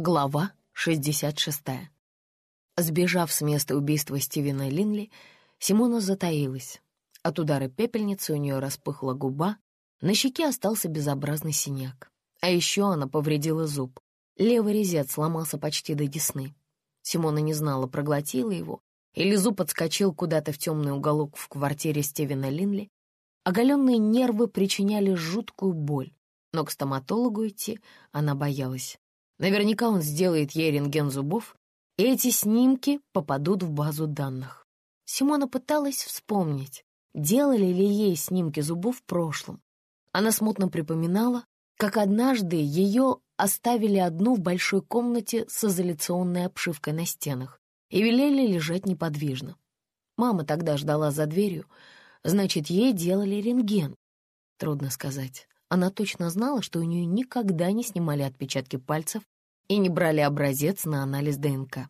Глава 66. Сбежав с места убийства Стивена Линли, Симона затаилась. От удара пепельницы у нее распыхла губа, на щеке остался безобразный синяк. А еще она повредила зуб. Левый резец сломался почти до десны. Симона не знала, проглотила его, или зуб отскочил куда-то в темный уголок в квартире Стивена Линли. Оголенные нервы причиняли жуткую боль, но к стоматологу идти она боялась. Наверняка он сделает ей рентген зубов, и эти снимки попадут в базу данных. Симона пыталась вспомнить, делали ли ей снимки зубов в прошлом. Она смутно припоминала, как однажды ее оставили одну в большой комнате с изоляционной обшивкой на стенах и велели лежать неподвижно. Мама тогда ждала за дверью, значит, ей делали рентген. Трудно сказать. Она точно знала, что у нее никогда не снимали отпечатки пальцев и не брали образец на анализ ДНК.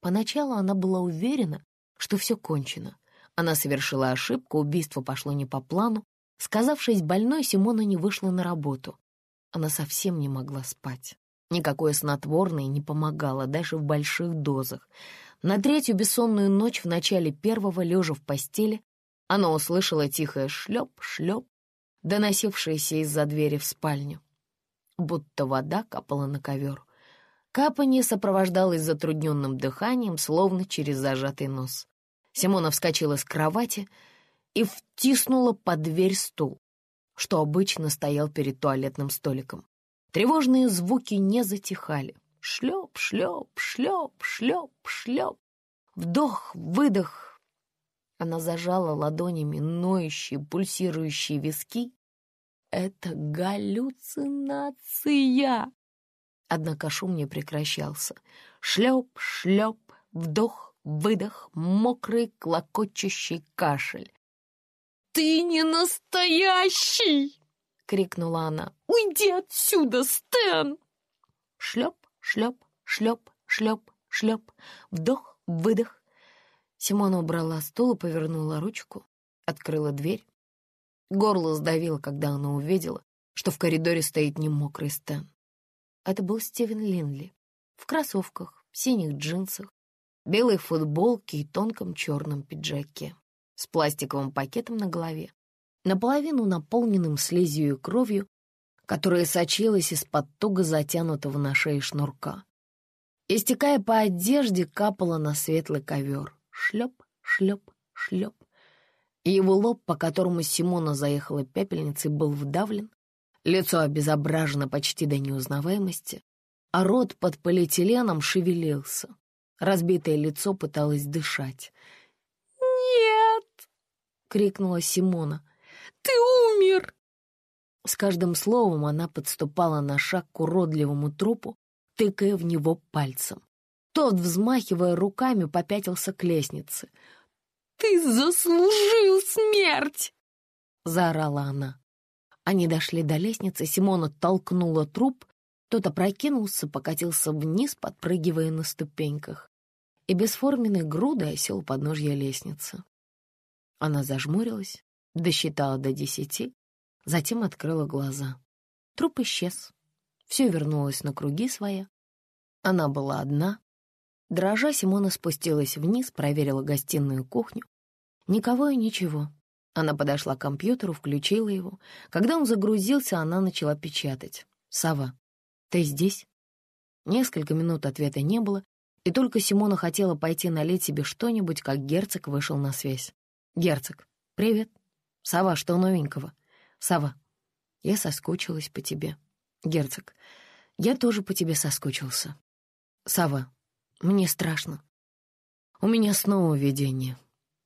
Поначалу она была уверена, что все кончено. Она совершила ошибку, убийство пошло не по плану. Сказавшись больной, Симона не вышла на работу. Она совсем не могла спать. Никакое снотворное не помогало, даже в больших дозах. На третью бессонную ночь в начале первого, лежа в постели, она услышала тихое шлеп-шлеп, доносившееся из-за двери в спальню. Будто вода капала на ковер. Капанье сопровождалось затрудненным дыханием, словно через зажатый нос. Симона вскочила с кровати и втиснула под дверь стул, что обычно стоял перед туалетным столиком. Тревожные звуки не затихали. Шлеп, шлеп, шлеп, шлеп, шлеп. Вдох, выдох, она зажала ладонями ноющие, пульсирующие виски. Это галлюцинация! Однако шум не прекращался. Шлеп, шлеп, вдох, выдох, мокрый, клокочущий кашель. «Ты не настоящий!» — крикнула она. «Уйди отсюда, Стэн!» Шлеп, шлеп, шлеп, шлеп, шлеп, вдох, выдох, Симона убрала стул и повернула ручку, открыла дверь. Горло сдавило, когда она увидела, что в коридоре стоит немокрый Стэн. Это был Стивен Линли в кроссовках, синих джинсах, белой футболке и тонком черном пиджаке с пластиковым пакетом на голове, наполовину наполненным слизью и кровью, которая сочилась из-под туго затянутого на шее шнурка. Истекая по одежде, капала на светлый ковер шлеп, шлеп, шлеп. И его лоб, по которому Симона заехала пепельницей, был вдавлен, лицо обезображено почти до неузнаваемости, а рот под полиэтиленом шевелился. Разбитое лицо пыталось дышать. «Нет!» — крикнула Симона. «Ты умер!» С каждым словом она подступала на шаг к уродливому трупу, тыкая в него пальцем. Тот, взмахивая руками, попятился к лестнице. «Ты заслужил смерть!» — заорала она. Они дошли до лестницы, Симона толкнула труп, тот опрокинулся, покатился вниз, подпрыгивая на ступеньках, и бесформенной грудой осел подножья лестницы. Она зажмурилась, досчитала до десяти, затем открыла глаза. Труп исчез. Все вернулось на круги своя. Она была одна, Дрожа, Симона спустилась вниз, проверила гостиную кухню. Никого и ничего. Она подошла к компьютеру, включила его. Когда он загрузился, она начала печатать. «Сава, ты здесь?» Несколько минут ответа не было, и только Симона хотела пойти налить себе что-нибудь, как герцог вышел на связь. «Герцог, привет. Сава, что новенького?» «Сава, я соскучилась по тебе». «Герцог, я тоже по тебе соскучился». «Сава, мне страшно. У меня снова видение.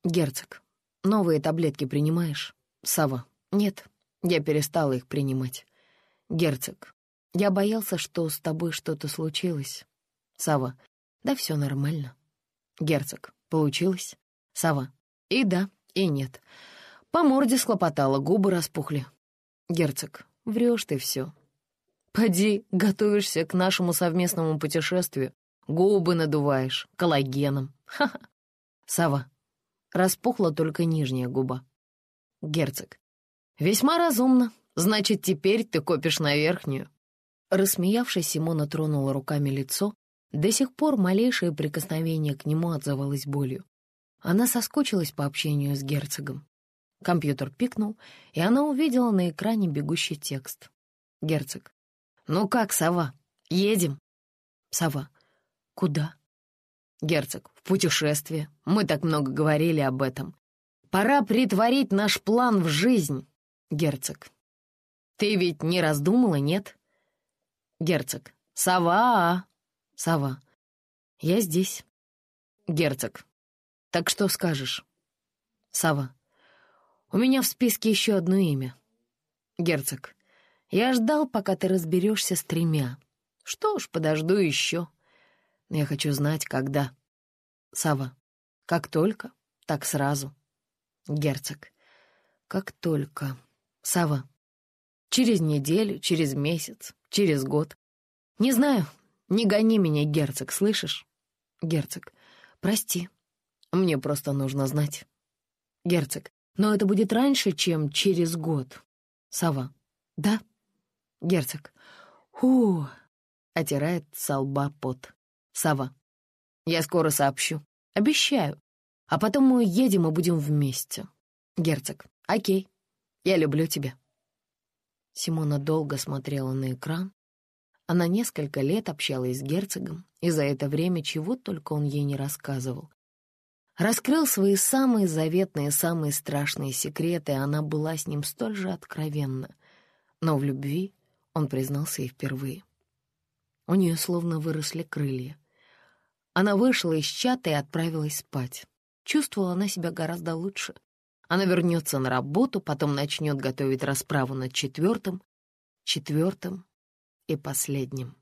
Герцог, новые таблетки принимаешь? Сава, нет, я перестала их принимать. Герцог, я боялся, что с тобой что-то случилось. Сава, да все нормально. Герцог, получилось? Сава, и да, и нет. По морде схлопотала, губы распухли. Герцог, врешь ты все. Поди, готовишься к нашему совместному путешествию. Губы надуваешь, коллагеном. Ха-ха. Сава. Распухла только нижняя губа. Герцог. Весьма разумно. Значит, теперь ты копишь на верхнюю. Рассмеявшись, Симона тронула руками лицо. До сих пор малейшее прикосновение к нему отзывалось болью. Она соскучилась по общению с герцогом. Компьютер пикнул, и она увидела на экране бегущий текст. Герцог. «Ну как, сова? Едем?» Сова. «Куда?» Герцог. «В путешествие. Мы так много говорили об этом. Пора притворить наш план в жизнь». Герцог. «Ты ведь не раздумала, нет?» Герцог. «Сова!» Сова. «Я здесь». Герцог. «Так что скажешь?» Сова. «У меня в списке еще одно имя». Герцог. «Я ждал, пока ты разберешься с тремя. Что ж, подожду еще. Я хочу знать, когда». Сава. «Как только, так сразу». Герцог. «Как только». Сава. «Через неделю, через месяц, через год. Не знаю, не гони меня, герцог, слышишь? Герцог, прости, мне просто нужно знать. Герцог, но это будет раньше, чем через год. Сова, да? Герцог, у отирает со лба пот. Сова, я скоро сообщу, обещаю. А потом мы уедем и будем вместе. Герцог, окей, я люблю тебя. Симона долго смотрела на экран. Она несколько лет общалась с герцогом, и за это время чего только он ей не рассказывал. Раскрыл свои самые заветные, самые страшные секреты, она была с ним столь же откровенна. Но в любви он признался ей впервые. У нее словно выросли крылья. Она вышла из чата и отправилась спать. Чувствовала она себя гораздо лучше — она вернется на работу, потом начнет готовить расправу над четвертым, четвертым и последним.